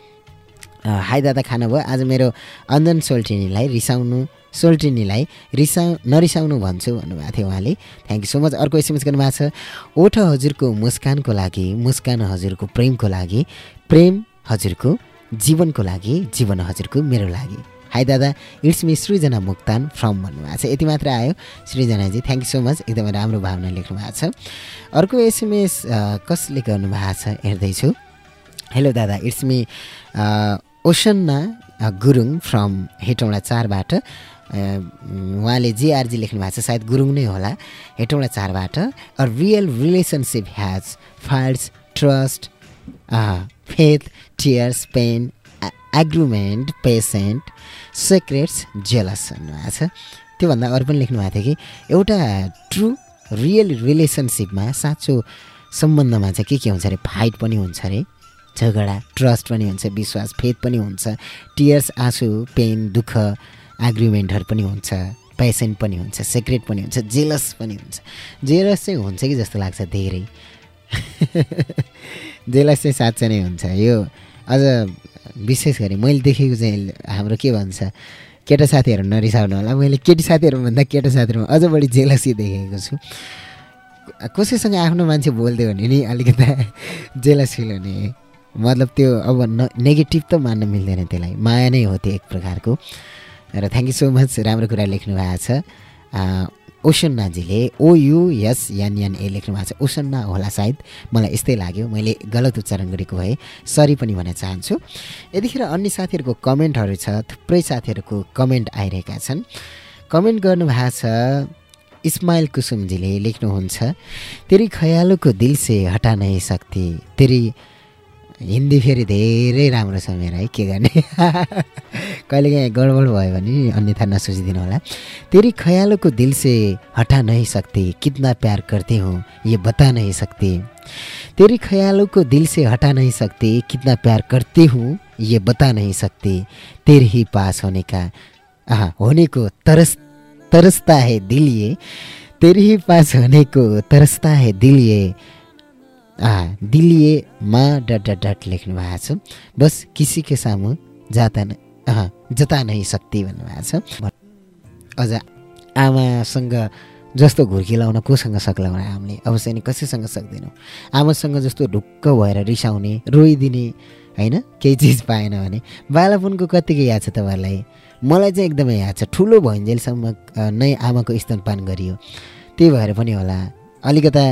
हाई दादा खाना भयो आज मेरो अञ्जन सोल्टिनीलाई रिसाउनु सोल्टिनीलाई रिसा नरिसाउनु भन्छु भन्नुभएको थियो उहाँले। थ्याङ्क यू सो मच अर्को एसएमएस गर्नुभएको छ। ओठ हजुरको मुस्कानको लागि मुस्कान हजुरको प्रेमको लागि प्रेम हजुरको जीवनको लागि जीवन हजुरको मेरो लागि। हाई दादा it's me Srijana Muktan from भन्नुभएको छ यति मात्र आयो सृजनाजी थ्याङ्क यू सो मच एकदमै राम्रो भावना लेख्नु भएको छ अर्को एसएमएस कसले गर्नुभएको छ हेर्दैछु हेलो दादा it's me Osanna Gurung from Hetauda चारबाट उहाँले जिआरजी लेख्नु भएको छ सायद गुरुङ नै होला Hetauda चारबाट a real relationship has fights trust faith tears pain agreement patient secrets jealous भन्नुभएको छ। त्योभन्दा अरू पनि लेख्नु भएको थियो कि एउटा ट्रु रियल रिलेसनसिपमा साँचो सम्बन्धमा चाहिँ के के हुन्छ अरे? फाइट पनि हुन्छ अरे झगडा ट्रस्ट पनि हुन्छ विश्वास फेथ पनि हुन्छ टियर्स आँसु पेन दुःख एग्रिमेन्टहरू पनि हुन्छ पेसेन्ट पनि हुन्छ सेक्रेट पनि हुन्छ जेलस पनि हुन्छ। जेलस चाहिँ हुन्छ कि जस्तो लाग्छ धेरै। जेलस चाहिँ साँच्चै नै हुन्छ। यो अझ विशेष गरी मैले देखेको चाहिँ हाम्रो के भन्छ केटा साथीहरू नरिसाउनु होला। मैले केटी साथीहरूभन्दा केटा साथीहरूमा अझ बढी जेलसी देखेको छु। कसैसँग आफ्नो मान्छे बोलिदियो भने नि अलिकता जेलस फिल हुने। मतलब त्यो अब न नेगेटिभ त मान्न मिल्दैन त्यसलाई। माया नै हो त्यो एक प्रकारको। र थ्याङ्क यू सो मच राम्रो कुरा लेख्नु भएको छ। ओसन्नाजीले ओयुएस एनएनए लेख्नु भएको छ। ओसन्ना होला सायद। मलाई यस्तै लाग्यो। मैले गलत उच्चारण गरेको भए सरी पनि भन्न चाहन्छु। यतिखेर अन्य साथीहरूको कमेन्टहरू छ थुप्रै साथीहरूको कमेन्ट आइरहेका छन्। कमेन्ट गर्नुभएको छ इस्माइल कुसुमजीले लेख्नुहुन्छ तेरी खयालोको दिल से हटा नहीं सक्थे तेरी हिन्दी फेरि धेरै राम्रो छ मेरो है? के गर्ने? कहिलेकाहीँ गडबड भयो भने अन्यथा नसोचिदिनु होला। तेरी खयालों दिल से हटा नहीं सकते कितना प्यार करते हो ये बता नहीं सकते। तेरी ख्यालों को दिल से हटा नहीं सकते कितना प्यार करते हूँ ये बता नहीं सकते। तेरे पास होने का आहा, होने को तरस तरसता है दिल ये। तेरे पास होने को तरसता है दिल ये। दिलिए मा डट डट डट लेख्नु भएको छ। बस किसीको सामु जाता जता नै सक्ति भन्नुभएको छ। अझ आमासँग जस्तो घुर्किलाउन कोसँग सक्ला भने हामीले अवश्य नै कसैसँग सक्दैनौँ। आमासँग जस्तो ढुक्क भएर रिसाउने रोइदिने होइन केही चिज पाएन भने बालापुनको कतिको याद छ तपाईँहरूलाई? मलाई चाहिँ एकदमै याद छ। ठुलो भइन्जेलसम्म नै आमाको स्तनपान गरियो। त्यही भएर पनि होला। अलिकता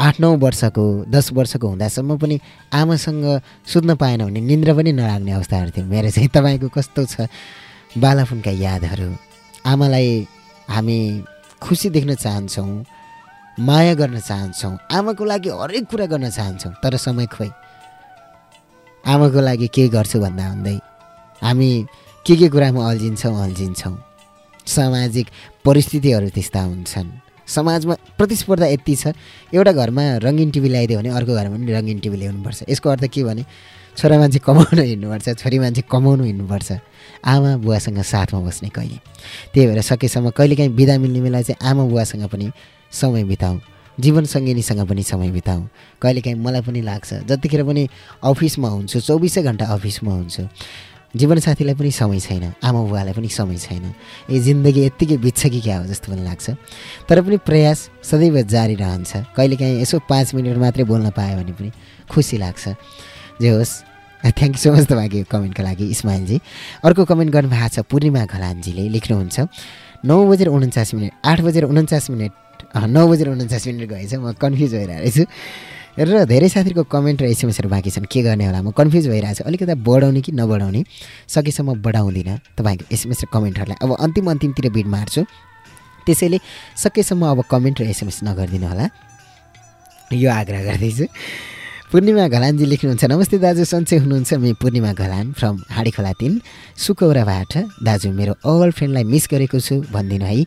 आठ नौ वर्षको दस वर्षको हुँदासम्म पनि आमासँग सुत्न पाएन भने निन्द्रा पनि नलाग्ने अवस्थाहरू थियो मेरो चाहिँ तपाईँको कस्तो छ बालाफुनका यादहरू? आमालाई हामी खुसी देख्न चाहन्छौँ माया गर्न चाहन्छौँ आमाको लागि हरेक कुरा गर्न चाहन्छौँ तर समय खोइ। आमाको लागि के गर्छु भन्दा हुँदै हामी के के कुरामा अल्झिन्छौँ अल्झिन्छौँ। सामाजिक परिस्थितिहरू त्यस्ता हुन्छन्। समाजमा प्रतिस्पर्धा यति छ एउटा घरमा रङ्गिन टिभी ल्याइदियो भने अर्को घरमा पनि रङ्गिन टिभी ल्याउनुपर्छ। यसको अर्थ के भने छोरा मान्छे कमाउन हिँड्नुपर्छ छोरी मान्छे कमाउनु हिँड्नुपर्छ आमा बुवासँग साथमा बस्ने कहिले। त्यही भएर सकेसम्म कहिलेकाहीँ बिदा मिल्ने बेला चाहिँ आमा बुवासँग पनि समय बिताउँ जीवनसङ्गिनीसँग पनि समय बिताउँ। कहिलेकाहीँ मलाई पनि लाग्छ जतिखेर पनि अफिसमा हुन्छु चौबिसै घन्टा अफिसमा हुन्छु। जीवनसाथीलाई पनि समय छैन आमा बुवालाई पनि समय छैन। ए जिन्दगी यत्तिकै बित्छ कि क्या हो जस्तो पनि लाग्छ। तर पनि प्रयास सदैव जारी रहन्छ। कहिलेकाहीँ यसो पाँच मिनट मात्रै बोल्न पायो भने पनि खुसी लाग्छ। जे होस् थ्याङ्क यू सो मच तपाईँको कमेन्टको लागि इस्माइलजी। अर्को कमेन्ट गर्नुभएको छ पूर्णिमा घलानजीले लेख्नुहुन्छ नौ बजेर उन्चास मिनट आठ बजेर उन्चास मिनट नौ बजेर उन्चास मिनट गएछ म कन्फ्युज भइरहेको छु। र धेरै साथीहरूको कमेन्ट र एसएमएसहरू बाँकी छन्। के गर्ने होला? म कन्फ्युज भइरहेको छु। अलिकति बढाउने कि नबढाउने? सकेसम्म बढाउँदिनँ तपाईँको एसएमएस र कमेन्टहरूलाई। अब अन्तिम अन्तिमतिर बिड मार्छु। त्यसैले सकेसम्म अब कमेन्ट र एसएमएस नगरिदिनु होला। यो आग्रह गर्दैछु। पूर्णिमा घलानजी लेख्नुहुन्छ नमस्ते दाजु सन्चै हुनुहुन्छ म पूर्णिमा घलान फ्रम हाँडी खोला तिन। सुकौराबाट दाजु मेरो अल फ्रेन्डलाई मिस गरेको छु भनिदिनु है।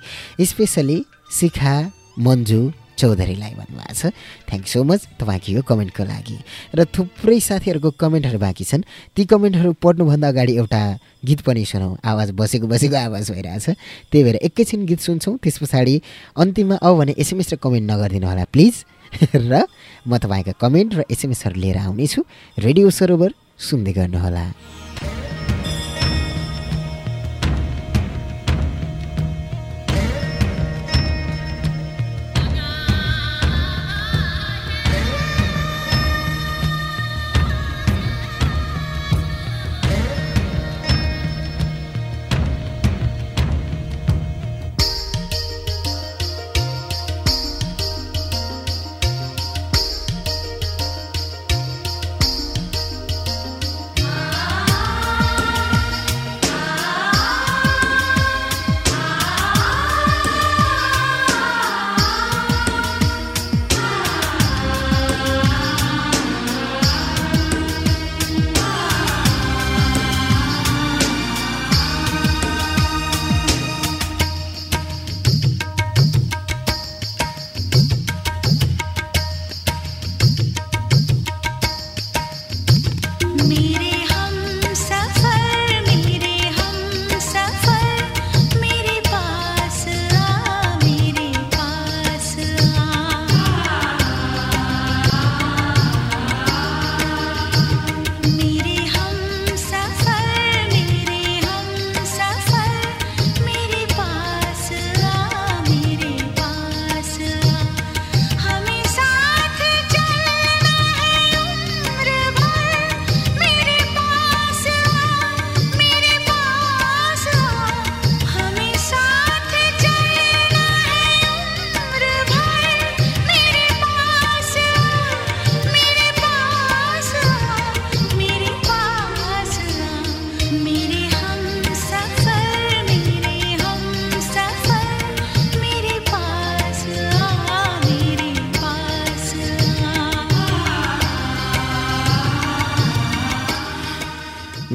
स्पेसली शिखा मन्जु चौधरीलाई भन्नुभएको छ। थ्याङ्क सो मच तपाईँको यो कमेन्टको लागि। र थुप्रै साथीहरूको कमेन्टहरू बाँकी छन्। ती कमेन्टहरू पढ्नुभन्दा अगाडि एउटा गीत पनि सुनौँ। आवाज बसेको बसेको आवाज भइरहेछ। त्यही भएर एकैछिन गीत सुन्छौँ। त्यस पछाडि अन्तिममा अब भने एसएमएस र कमेन्ट नगरिदिनु होला प्लिज। र म तपाईँका कमेन्ट र एसएमएसहरू लिएर आउनेछु। रेडियो सरोवर सुन्दै गर्नुहोला।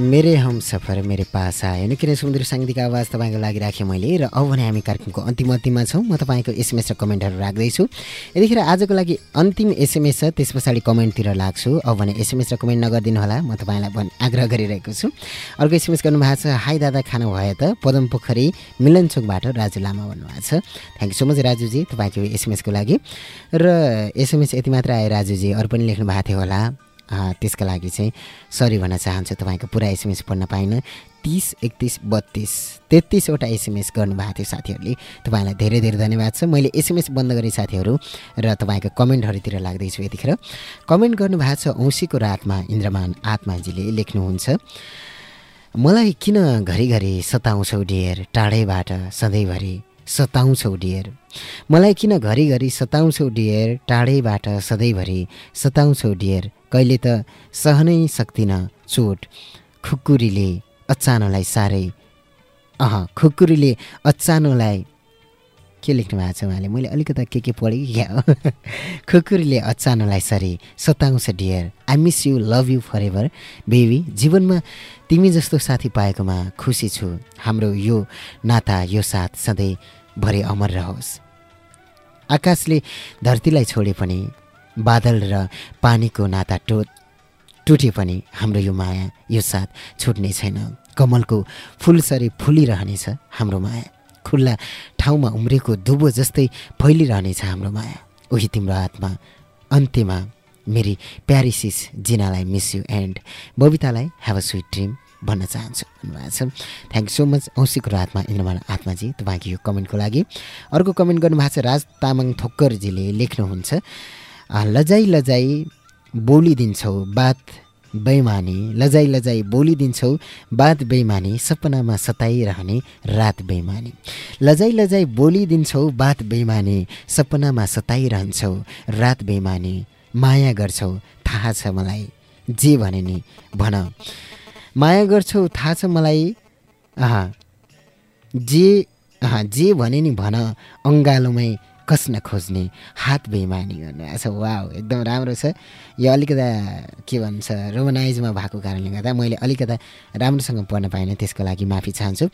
मेरै हम सफर मेरै पास आयो निकै नै सुन्दर साङ्गीतिक आवाज तपाईँको लागि राखेँ मैले र अब भने हामी कार्यक्रमको अन्तिम अन्तिममा छौँ। म तपाईँको एसएमएस र कमेन्टहरू राख्दैछु। यतिखेर आजको लागि अन्तिम एसएमएस छ। त्यस पछाडि कमेन्टतिर लाग्छु। अब भने एसएमएस र कमेन्ट नगरिदिनु होला म तपाईँलाई भन् आग्रह गरिरहेको छु। अर्को एसएमएस गर्नुभएको छ हाई दादा खानु भयो त पदम पोखरी मिलनचोकबाट राजु लामा भन्नुभएको छ। थ्याङ्क यू सो मच राजुजी तपाईँको एसएमएसको लागि। र एसएमएस यति मात्र आयो राजुजी। अरू पनि लेख्नु भएको थियो होला। त्यसका लागि चाहिँ सरी भन्न चाहन्छु तपाईँको पुरा एसएमएस पढ्न पाइनँ। तिस एकतिस बत्तिस तेत्तिसवटा एसएमएस गर्नुभएको थियो साथीहरूले। तपाईँलाई धेरै धेरै धन्यवाद छ। मैले एसएमएस बन्द गरेँ साथीहरू र तपाईँको कमेन्टहरूतिर लाग्दैछु यतिखेर। कमेन्ट गर्नुभएको छ औँसीको रातमा इन्द्रमान आत्माजीले लेख्नुहुन्छ। मलाई किन घरिघरि सताउँछौ डियर? टाढैबाट सधैँभरि सताउँछौ डियर मलाई किन घरिघरि सताउँछौ डियर टाढैबाट सधैँभरि सताउँछौ डियर कहिले त सहनै सक्दिनँ चोट। खुकुरीले अचानोलाई साह्रै अह खुकुरीले अचानोलाई के लेख्नु भएको छ उहाँले? मैले अलिकति के के पढेँ क्या? खुकुरीले अचानोलाई सरी सताउँछ dear I miss you love you forever baby जीवनमा तिमी जस्तो साथी पाएकोमा खुसी छु। हाम्रो यो नाता यो साथ सधैँभरि अमर रहोस्। आकाशले धरतीलाई छोडे पनि बादल र पानीको नाता टो टुटे पनि हाम्रो यो माया यो साथ छुट्ने छैन। कमलको फुलसरी फुलिरहनेछ हाम्रो माया। खुल्ला ठाउँमा उम्रेको दुबो जस्तै फैलिरहनेछ हाम्रो माया। उही तिम्रो आत्मा अन्त्यमा मेरी प्यारिसिस जिनालाई मिस यु एन्ड। बबितालाई हेभ अ स्विट ड्रिम भन्न चाहन्छु। भन्नुभएको छ थ्याङ्क सो मच औँसीको रातमा इन्द्रमान आत्माजी तपाईँको यो कमेन्टको लागि। अर्को कमेन्ट गर्नुभएको छ राज तामाङ थोक्करजीले लेख्नुहुन्छ आ, लजाई बोलिदिन्छौ बात बेमानी लजाई लजाई बोलिदिन्छौ बात बेमानी सपनामा सताइरहने रात बेमानी लजाई लजाई बोलिदिन्छौ बात बेमानी सपनामा सताइरहन्छौ रात बेमानी माया गर्छौ थाहा छ मलाई। जे भने नि भन। माया गर्छौ थाहा छ मलाई। आहा जे आहा जे भने नि भन अङ्गालोमै कस्न खोज्ने हात बेमानी गर्नु। छ वा एकदम राम्रो छ। यो अलिकता के भन्छ रोमनाइजमा भएको कारणले गर्दा मैले अलिकता राम्रोसँग पढ्न पाइनँ त्यसको लागि माफी चाहन्छु।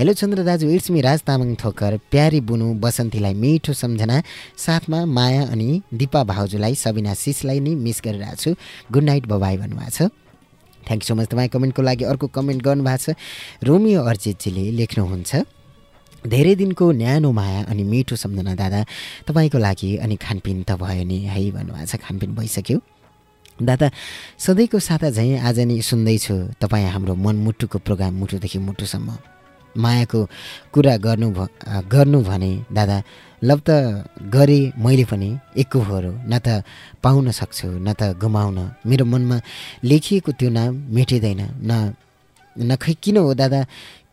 हेलो चन्द्र दाजु इट्स मी राज तामाङ थोकर प्यारी बुनु बसन्तीलाई मिठो सम्झना। साथमा माया अनि दिपा भाउजूलाई सबिना सिसलाई नै मिस गरिरहेको छु गुड नाइट बबाई भन्नुभएको छ। थ्याङ्क यू सो मच तपाईँ कमेन्टको लागि अर्को कमेन्ट गर्नुभएको छ। रोमियो अर्जितजीले लेख्नुहुन्छ धेरै दिनको न्यानो माया अनि मिठो सम्झना दादा तपाईँको लागि अनि खानपिन त भयो नि है भन्नुभएको छ। खानपिन भइसक्यो। दादा सधैँको साता झैँ आज नि सुन्दैछु तपाईँ हाम्रो मनमुटुको प्रोग्राम मुटुदेखि मुटुसम्म। मायाको कुरा गर्नु भ गर्नु भने दादा लभ त गरेँ मैले पनि एकहोरो न त पाउन सक्छु न त गुमाउन। मेरो मनमा लेखिएको त्यो नाम मेटिँदैन। न न खै किन हो दादा?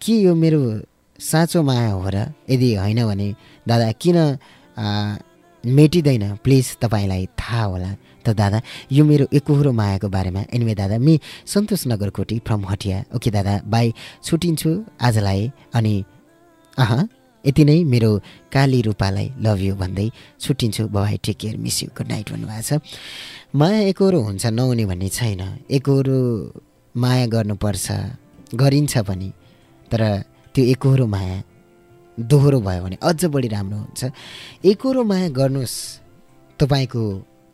के यो मेरो साँचो माया हो र? यदि होइन भने दादा किन मेटिँदैन? प्लिज तपाईँलाई थाहा होला। त दादा यो मेरो एकहोरो मायाको बारेमा। एनिवे दादा me Santosh Nagarkoti from Hatiya. Okay दादा बाई छुटिन्छु आजलाई अनि अह यति नै मेरो काली रूपालाई लभ यु भन्दै छुट्टिन्छु। Bye take care miss you good night भन्नुभएको छ। माया एकहोरो हुन्छ नहुने भन्ने छैन। एकहोरो माया गर्नुपर्छ गरिन्छ पनि। तर त्यो एकहोरो माया दोहोरो भयो भने अझ बढी राम्रो हुन्छ। एकहोरो माया गर्नुहोस् तपाईँको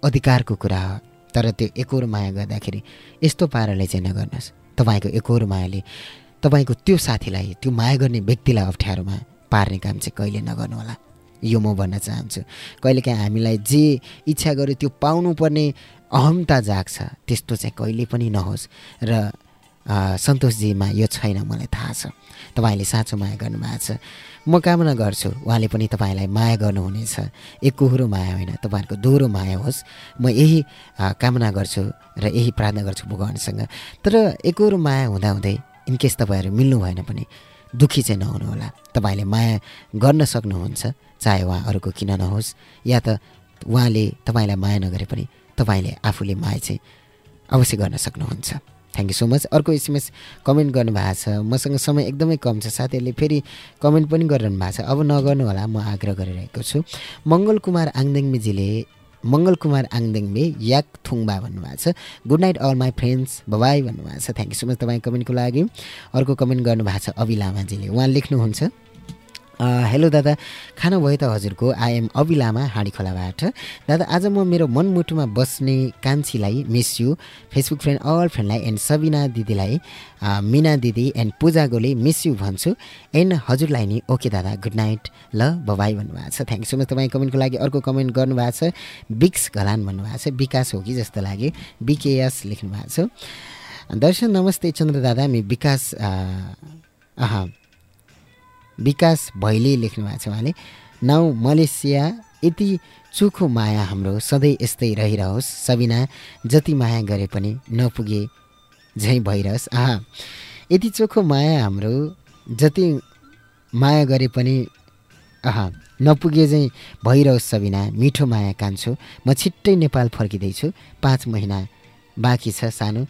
अधिकारको कुरा हो। तर त्यो एकहोरो माया गर्दाखेरि यस्तो पाराले चाहिँ नगर्नुहोस्। तपाईँको एकहोरो मायाले तपाईँको त्यो साथीलाई त्यो माया गर्ने व्यक्तिलाई अप्ठ्यारोमा पार्ने काम चाहिँ कहिले नगर्नु होला। यो म भन्न चाहन्छु। कहिलेकाहीँ हामीलाई जे इच्छा गर्यो त्यो पाउनुपर्ने अहमता जाग्छ त्यस्तो चाहिँ कहिले पनि नहोस्। र सन्तोषजीमा यो छैन मलाई थाहा छ। तपाईँले साँचो माया गर्नुभएको छ। म कामना गर्छु उहाँले पनि तपाईँलाई माया गर्नुहुनेछ। एकहोरो माया होइन तपाईँहरूको दोहोरो माया होस्। म यही कामना गर्छु र यही प्रार्थना गर्छु भगवान्सँग। तर एकहोरो माया हुँदाहुँदै इनकेस तपाईँहरू मिल्नु भएन पनि दुःखी चाहिँ नहुनु होला। तपाईँले माया गर्न सक्नुहुन्छ चाहे उहाँ अरूको किन नहोस् या त उहाँले तपाईँलाई माया नगरे पनि तपाईँले आफूले माया चाहिँ अवश्य गर्न सक्नुहुन्छ। थ्याङ्क यू सो मच अर्को एसएमएस कमेन्ट गर्नुभएको छ। मसँग समय एकदमै कम छ। साथीहरूले फेरि कमेन्ट पनि गरिरहनु भएको छ। अब नगर्नु होला। म आग्रह गरिरहेको छु। मङ्गल कुमार आङदेङमीजीले मङ्गल कुमार आङदेङबे याक थुङबा भन्नुभएको छ। Good night all my friends bye bye भन्नुभएको छ। थ्याङ्क यू सो मच तपाईँ कमेन्टको लागि। अर्को कमेन्ट गर्नुभएको छ अभि लामाजीले उहाँ लेख्नुहुन्छ हेलो दादा। खाना भयो त हजुरको। आइएम अभि लामा हाँडी खोलाबाट। दादा आज म मेरो मनमुटुमा बस्ने कान्छीलाई miss you Facebook friend all फ्रेन्डलाई and Sabina दिदीलाई मिना दिदी and Puja Gole miss you भन्छु। एन्ड हजुरलाई नि ओके दादा गुड नाइट ल बबाई भन्नुभएको छ। थ्याङ्क सो मच तपाईँ कमेन्टको लागि अर्को कमेन्ट गर्नुभएको छ। बिक्स घलान भन्नुभएको छ। विकास हो कि जस्तो लाग्यो। बिकेएस लेख्नु भएको छ। दर्शन नमस्ते चन्द्र दादा। मि विकास अह विकास भैली लेख्नु भएको छ उहाँले। नाउ मलेसिया यति चोखो माया हाम्रो सधैँ यस्तै रहिरहोस्। सबिना जति माया गरे पनि नपुगे झैँ भइरहोस् आहा यति चोखो माया हाम्रो जति माया गरे पनि आहा नपुगे चाहिँ भइरहोस् सबिना मिठो माया कान्छु। म छिट्टै नेपाल फर्किँदैछु। पाँच महिना बाँकी छ सानो।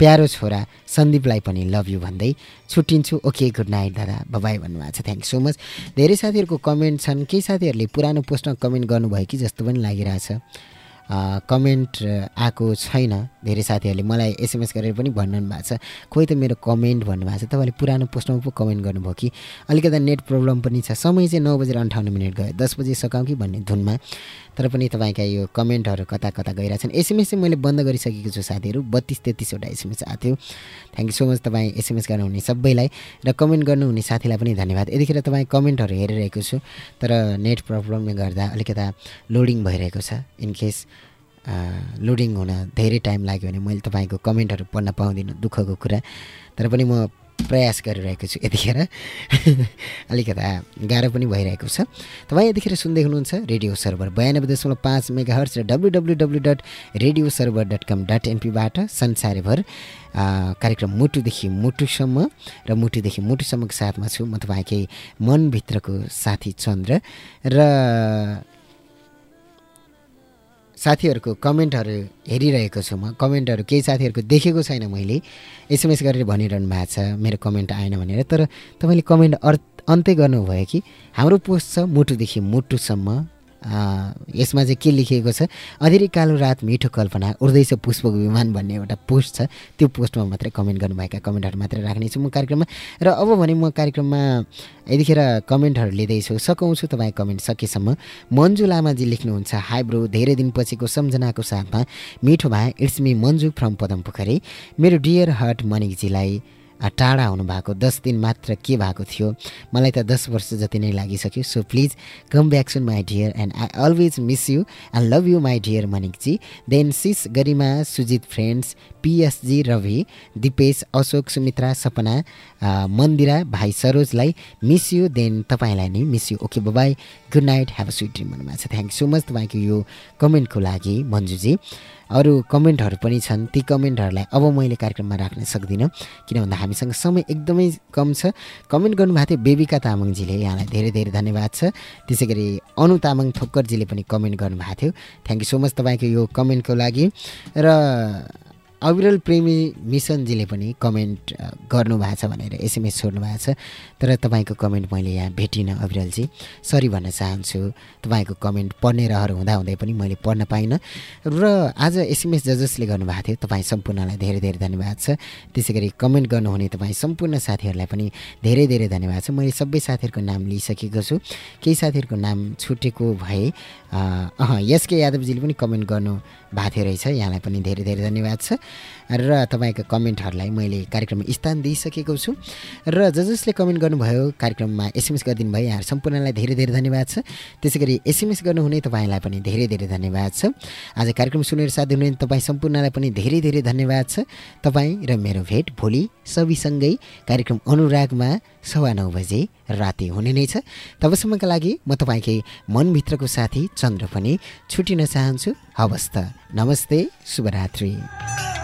प्यारो छोरा सन्दीपलाई पनि लभ यु भन्दै छुट्टिन्छु। ओके गुड नाइट दादा। बबाई भन्नुभएको छ। थ्याङ्क सो मच धेरै साथीहरूको कमेन्ट छन्। केही साथीहरूले पुरानो पोस्टमा कमेन्ट गर्नुभयो कि जस्तो पनि लागिरहेछ। कमेन्ट आएको छैन। धेरै साथीहरूले मलाई एसएमएस गरेर पनि भन्नु भएको छ। कोही त मेरो कमेन्ट भन्नुभएको छ। तपाईँले पुरानो पोस्टमा पो कमेन्ट गर्नुभयो कि? अलिकति नेट प्रब्लम पनि छ। समय चाहिँ नौ बजेर अन्ठाउन्न मिनट गयो। दस बजे सकाउँ कि भन्ने धुनमा। तर पनि तपाईँका यो कमेन्टहरू कता कता गइरहेछन्? एसएमएस चाहिँ मैले बन्द गरिसकेको छु साथीहरू। बत्तिस तेत्तिसवटा एसएमएस आएको थियो। थ्याङ्क यू सो मच तपाईँ एसएमएस गर्नुहुने सबैलाई। र कमेन्ट गर्नुहुने साथीलाई पनि धन्यवाद। यतिखेर तपाईँ कमेन्टहरू हेरिरहेको छु। तर नेट प्रब्लमले गर्दा अलिकता लोडिङ भइरहेको छ। इनकेस लोडिङ हुन धेरै टाइम लाग्यो भने मैले तपाईँको कमेन्टहरू पढ्न पाउँदिनँ दुःखको कुरा। तर पनि म प्रयास गरिरहेको छु यतिखेर। अलिकता गाह्रो पनि भइरहेको छ। तपाईँ यतिखेर सुन्दै हुनुहुन्छ रेडियो सर्भर बयानब्बे दशमलव पाँच मेगा हर्च र W W W dot radio server dot com dot एनपीबाट संसारभर कार्यक्रम मुटुदेखि मुटुसम्म र मुटुदेखि मुटुसम्मको साथमा छु म तपाईँकै मनभित्रको साथी चन्द्र। र साथीहरूको कमेन्टहरू हेरिरहेको छु म। कमेन्टहरू केही साथीहरूको देखेको छैन मैले। एसएमएस गरेर भनिरहनु भएको छ मेरो कमेन्ट आएन भनेर। तर तपाईँले कमेन्ट अर्थ अन्त्य गर्नुभयो कि? हाम्रो पोस्ट छ मुटुदेखि मुटुसम्म। यसमा चाहिँ के लेखिएको छ? अधेरै कालो रात मिठो कल्पना उड्दैछ पुष्पको विमान भन्ने एउटा पोस्ट छ। त्यो पोस्टमा मात्रै कमेन्ट गर्नुभएका कमेन्टहरू मात्रै राख्नेछु म कार्यक्रममा। र अब भने म कार्यक्रममा यतिखेर कमेन्टहरू लिँदैछु। सघाउँछु तपाईँ कमेन्ट सकेसम्म। मन्जु लामाजी लेख्नुहुन्छ हाई ब्रो धेरै दिनपछिको सम्झनाको साथमा मिठो भए। It's me Manju from Padam Pokhari मेरो डियर हर्ट मनिकजीलाई टाढा हुनुभएको दस दिन मात्र के भएको थियो मलाई त दस वर्ष जति नै लागिसक्यो। So please come back soon my dear and I always miss you and love you my dear मनिकजी then sis Garima Sujit friends P S G Ravi Dipesh Ashok Sumitra Sapana Mandira भाइ सरोजलाई miss you then तपाईँलाई नै miss you okay bye good night have a sweet dream भन्नुभएको छ thank you so much तपाईँको यो कमेन्टको लागि मन्जुजी अरू कमेन्टहरू पनि छन्। ती कमेन्टहरूलाई अब मैले कार्यक्रममा राख्न सक्दिनँ। किन भन्दा हामीसँग समय एकदमै कम छ। कमेन्ट गर्नुभएको थियो बेबिका तामाङजीले। यहाँलाई धेरै धेरै धन्यवाद छ। त्यसै गरी अनु तामाङ थोक्करजीले पनि कमेन्ट गर्नुभएको थियो। थ्याङ्क यू सो मच तपाईँको यो कमेन्टको लागि। र अविरल प्रेमी मिसनजीले पनि कमेन्ट गर्नुभएको छ भनेर एसएमएस छोड्नु भएको छ। तर तपाईँको कमेन्ट मैले यहाँ भेटिनँ अविरलजी। सरी भन्न चाहन्छु। तपाईँको कमेन्ट पढ्ने रहर हुँदाहुँदै पनि मैले पढ्न पाइनँ। र आज एसएमएस ज जसले गर्नुभएको थियो। तपाईँ सम्पूर्णलाई धेरै धेरै धन्यवाद छ। त्यसै गरी कमेन्ट गर्नुहुने तपाईँ सम्पूर्ण साथीहरूलाई पनि धेरै धेरै धन्यवाद छ। मैले सबै साथीहरूको नाम लिइसकेको छु। केही साथीहरूको नाम छुटेको भए अह एसके यादवजीले पनि कमेन्ट गर्नु भएको थियो रहेछ। यहाँलाई पनि धेरै धेरै धन्यवाद छ। र तपाईँको कमेन्टहरूलाई मैले कार्यक्रममा स्थान दिइसकेको छु। र ज जसले कमेन्ट गर्नुभयो कार्यक्रममा एसएमएस गरिदिनु भयो यहाँ सम्पूर्णलाई धेरै धेरै धन्यवाद छ। त्यसै गरी एसएमएस गर्नुहुने तपाईँलाई पनि धेरै धेरै धन्यवाद छ। आज कार्यक्रम सुनेर साथ दिनुहुने तपाईँ सम्पूर्णलाई पनि धेरै धेरै धन्यवाद छ। तपाईँ र मेरो भेट भोलि सबैसँगै कार्यक्रम अनुरागमा सवा नौ बजे राति हुने नै छ। तबसम्मका लागि म तपाईँकै मनभित्रको साथी चन्द्र पनि छुटिन चाहन्छु। हवस् त नमस्ते शुभरात्रि।